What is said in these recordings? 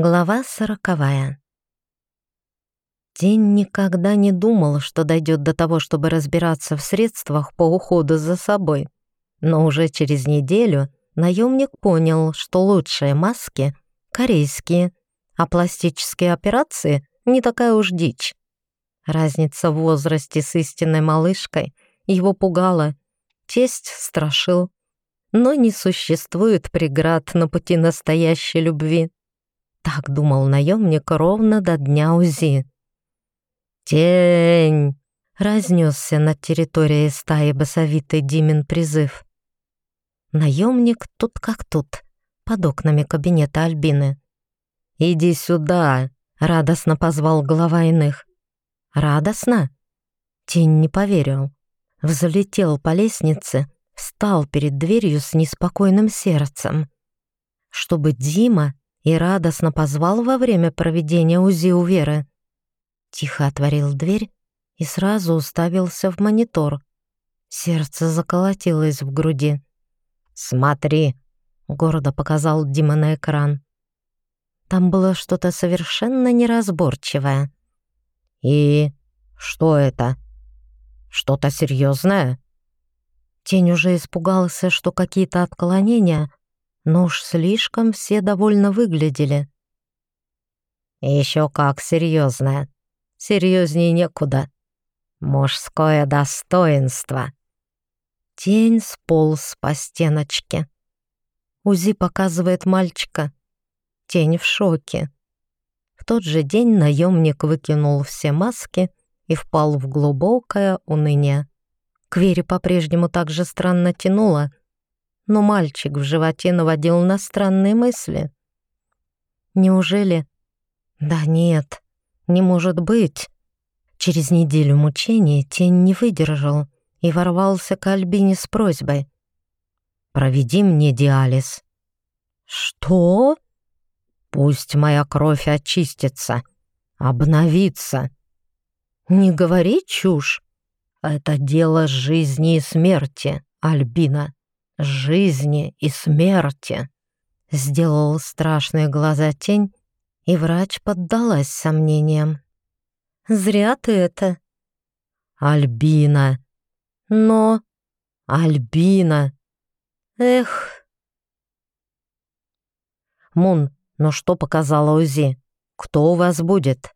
Глава сороковая. День никогда не думал, что дойдет до того, чтобы разбираться в средствах по уходу за собой. Но уже через неделю наемник понял, что лучшие маски — корейские, а пластические операции — не такая уж дичь. Разница в возрасте с истинной малышкой его пугала, тесть страшил. Но не существует преград на пути настоящей любви. Так думал наемник ровно до дня УЗИ. «Тень!» — разнесся над территорией стаи басовитый Димин призыв. Наемник тут как тут, под окнами кабинета Альбины. «Иди сюда!» — радостно позвал глава иных. «Радостно?» Тень не поверил. Взлетел по лестнице, встал перед дверью с неспокойным сердцем. Чтобы Дима и радостно позвал во время проведения УЗИ у Веры. Тихо отворил дверь и сразу уставился в монитор. Сердце заколотилось в груди. «Смотри!» — гордо показал Дима на экран. Там было что-то совершенно неразборчивое. «И что это? Что-то серьезное?» Тень уже испугался, что какие-то отклонения но уж слишком все довольно выглядели. Еще как серьезное. Серьезнее некуда. Мужское достоинство. Тень сполз по стеночке. УЗИ показывает мальчика. Тень в шоке. В тот же день наемник выкинул все маски и впал в глубокое уныние. К Вере по-прежнему так же странно тянуло, но мальчик в животе наводил на странные мысли. Неужели? Да нет, не может быть. Через неделю мучения тень не выдержал и ворвался к Альбине с просьбой. «Проведи мне диализ». «Что?» «Пусть моя кровь очистится, обновится». «Не говори чушь. Это дело жизни и смерти, Альбина» жизни и смерти. Сделал страшные глаза тень, и врач поддалась сомнениям. «Зря ты это». «Альбина». «Но...» «Альбина». «Эх...» «Мун, ну что показала УЗИ? Кто у вас будет?»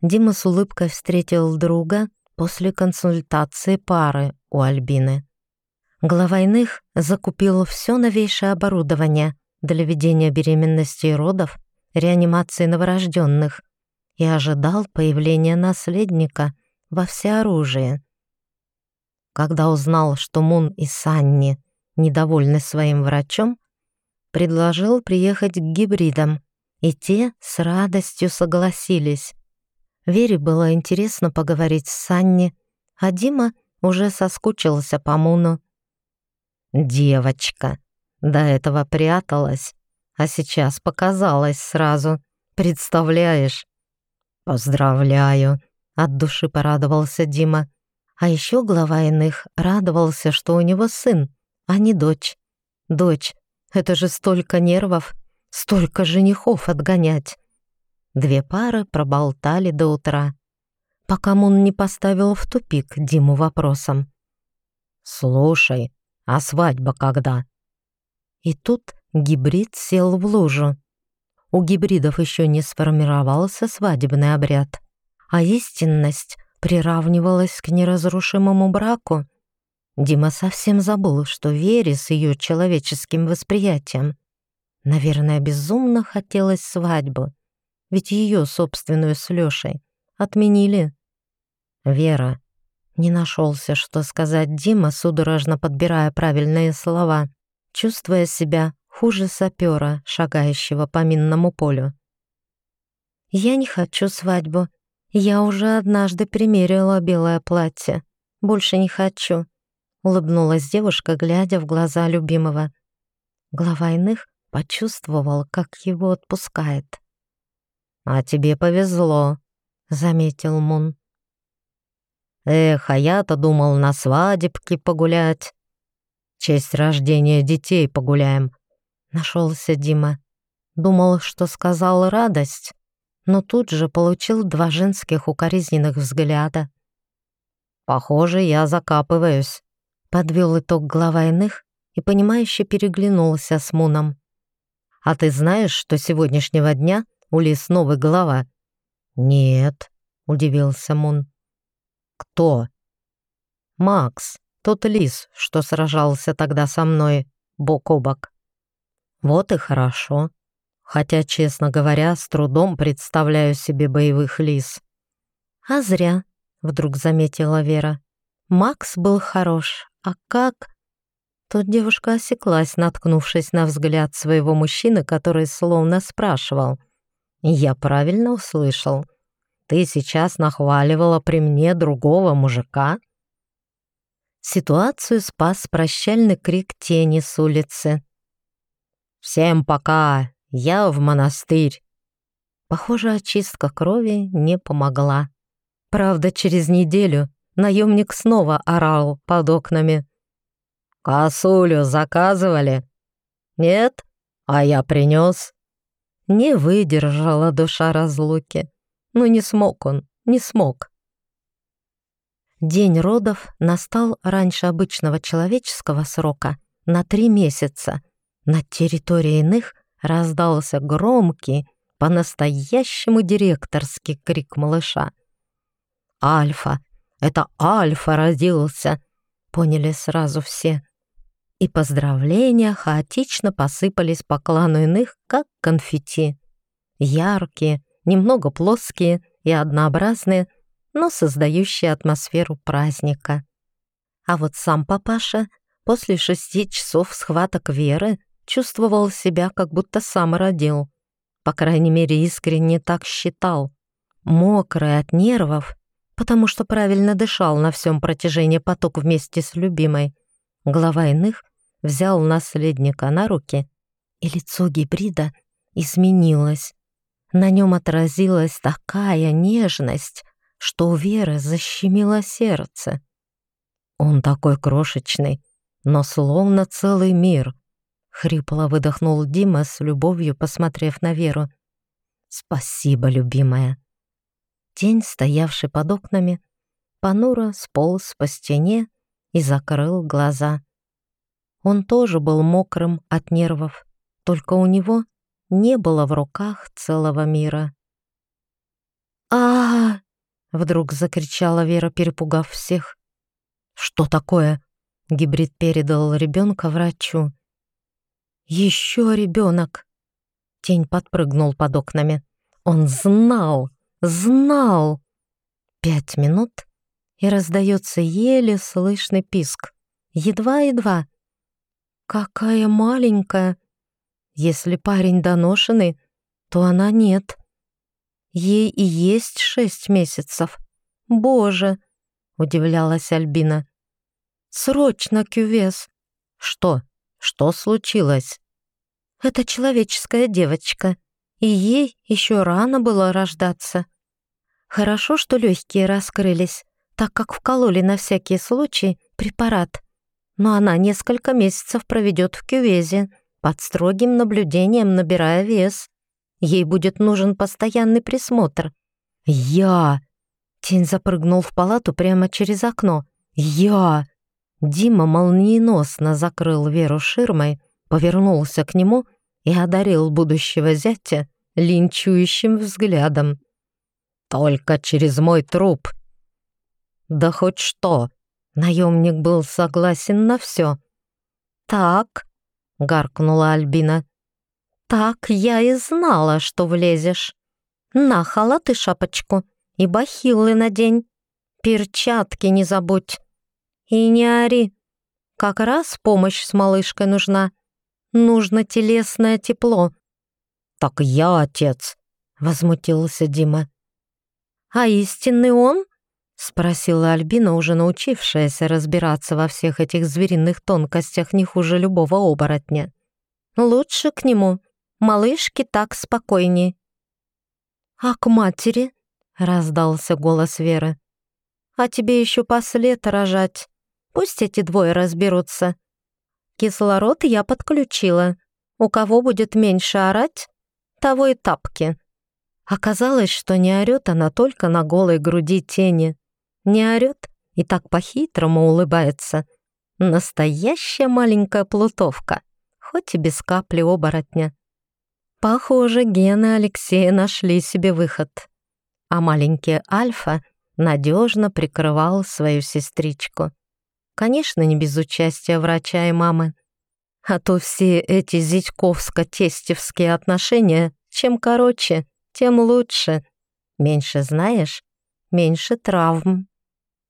Дима с улыбкой встретил друга после консультации пары у Альбины. Глава иных закупил все новейшее оборудование для ведения беременности и родов, реанимации новорожденных и ожидал появления наследника во всеоружии. Когда узнал, что Мун и Санни недовольны своим врачом, предложил приехать к гибридам, и те с радостью согласились. Вере было интересно поговорить с Санни, а Дима уже соскучился по Муну Девочка. До этого пряталась, а сейчас показалась сразу. Представляешь? Поздравляю. От души порадовался Дима. А еще глава иных радовался, что у него сын, а не дочь. Дочь, это же столько нервов, столько женихов отгонять. Две пары проболтали до утра, пока Мун не поставил в тупик Диму вопросом. «Слушай, а свадьба когда? И тут гибрид сел в лужу. У гибридов еще не сформировался свадебный обряд, а истинность приравнивалась к неразрушимому браку. Дима совсем забыл, что Вере с ее человеческим восприятием. Наверное, безумно хотелось свадьбу, ведь ее собственную с Лешей отменили. Вера, не нашелся, что сказать Дима, судорожно подбирая правильные слова, чувствуя себя хуже сапера, шагающего по минному полю. «Я не хочу свадьбу. Я уже однажды примерила белое платье. Больше не хочу», — улыбнулась девушка, глядя в глаза любимого. Глава иных почувствовал, как его отпускает. «А тебе повезло», — заметил Мун. Эх, а я-то думал на свадебке погулять. честь рождения детей погуляем. Нашелся Дима. Думал, что сказал радость, но тут же получил два женских укоризненных взгляда. «Похоже, я закапываюсь», — подвел итог глава иных и, понимающе переглянулся с Муном. «А ты знаешь, что сегодняшнего дня у Лис новый глава?» «Нет», — удивился Мун. «Кто?» «Макс, тот Лис, что сражался тогда со мной, бок о бок». «Вот и хорошо», хотя, честно говоря, с трудом представляю себе боевых лис. «А зря», — вдруг заметила Вера. «Макс был хорош, а как...» Тут девушка осеклась, наткнувшись на взгляд своего мужчины, который словно спрашивал. «Я правильно услышал? Ты сейчас нахваливала при мне другого мужика?» Ситуацию спас прощальный крик тени с улицы. «Всем пока! Я в монастырь. Похоже, очистка крови не помогла. Правда, через неделю наемник снова орал под окнами. «Косулю заказывали?» «Нет, а я принес». Не выдержала душа разлуки. Но не смог он, не смог. День родов настал раньше обычного человеческого срока на три месяца. На территории иных раздался громкий, по-настоящему директорский крик малыша. «Альфа! Это Альфа родился!» — поняли сразу все. И поздравления хаотично посыпались по клану иных, как конфетти. Яркие, немного плоские и однообразные, но создающие атмосферу праздника. А вот сам папаша после шести часов схваток Веры чувствовал себя, как будто сам родил. По крайней мере, искренне так считал. Мокрый от нервов, потому что правильно дышал на всем протяжении поток вместе с любимой. Глава иных взял наследника на руки, и лицо гибрида изменилось. На нем отразилась такая нежность, что у Веры защемило сердце. Он такой крошечный, но словно целый мир. Хрипло выдохнул Дима с любовью, посмотрев на Веру. «Спасибо, любимая». Тень, стоявший под окнами, понуро сполз по стене и закрыл глаза. Он тоже был мокрым от нервов, только у него не было в руках целого мира. а, вдруг закричала Вера, перепугав всех. «Что такое?» — гибрид передал ребенка врачу. Еще ребенок. Тень подпрыгнул под окнами. Он знал, знал. Пять минут, и раздается еле слышный писк. Едва-едва. Какая маленькая. Если парень доношенный, то она нет. Ей и есть шесть месяцев. Боже, удивлялась Альбина. Срочно, кювес. Что? Что случилось? Это человеческая девочка, и ей еще рано было рождаться. Хорошо, что легкие раскрылись, так как вкололи на всякий случай препарат. Но она несколько месяцев проведет в кювезе, под строгим наблюдением набирая вес. Ей будет нужен постоянный присмотр. «Я!» Тень запрыгнул в палату прямо через окно. «Я!» Дима молниеносно закрыл Веру ширмой, повернулся к нему и одарил будущего зятя линчующим взглядом. «Только через мой труп!» «Да хоть что!» Наемник был согласен на все. «Так», — гаркнула Альбина, — «так я и знала, что влезешь. На халат и шапочку, и бахилы надень. Перчатки не забудь. И не ори. Как раз помощь с малышкой нужна. Нужно телесное тепло. Так я отец, возмутился Дима. А истинный он? Спросила Альбина, уже научившаяся разбираться во всех этих звериных тонкостях не хуже любого оборотня. «Лучше к нему. Малышке так спокойнее». «А к матери?» — раздался голос Веры. «А тебе еще послед рожать. Пусть эти двое разберутся. Кислород я подключила. У кого будет меньше орать, Того и тапки. Оказалось, что не орёт она только на голой груди тени. Не орёт и так по-хитрому улыбается. Настоящая маленькая плутовка, хоть и без капли оборотня. Похоже, гены Алексея нашли себе выход. А маленький Альфа надежно прикрывал свою сестричку. Конечно, не без участия врача и мамы. А то все эти зятьковско-тестевские отношения, чем короче, тем лучше. Меньше знаешь, меньше травм.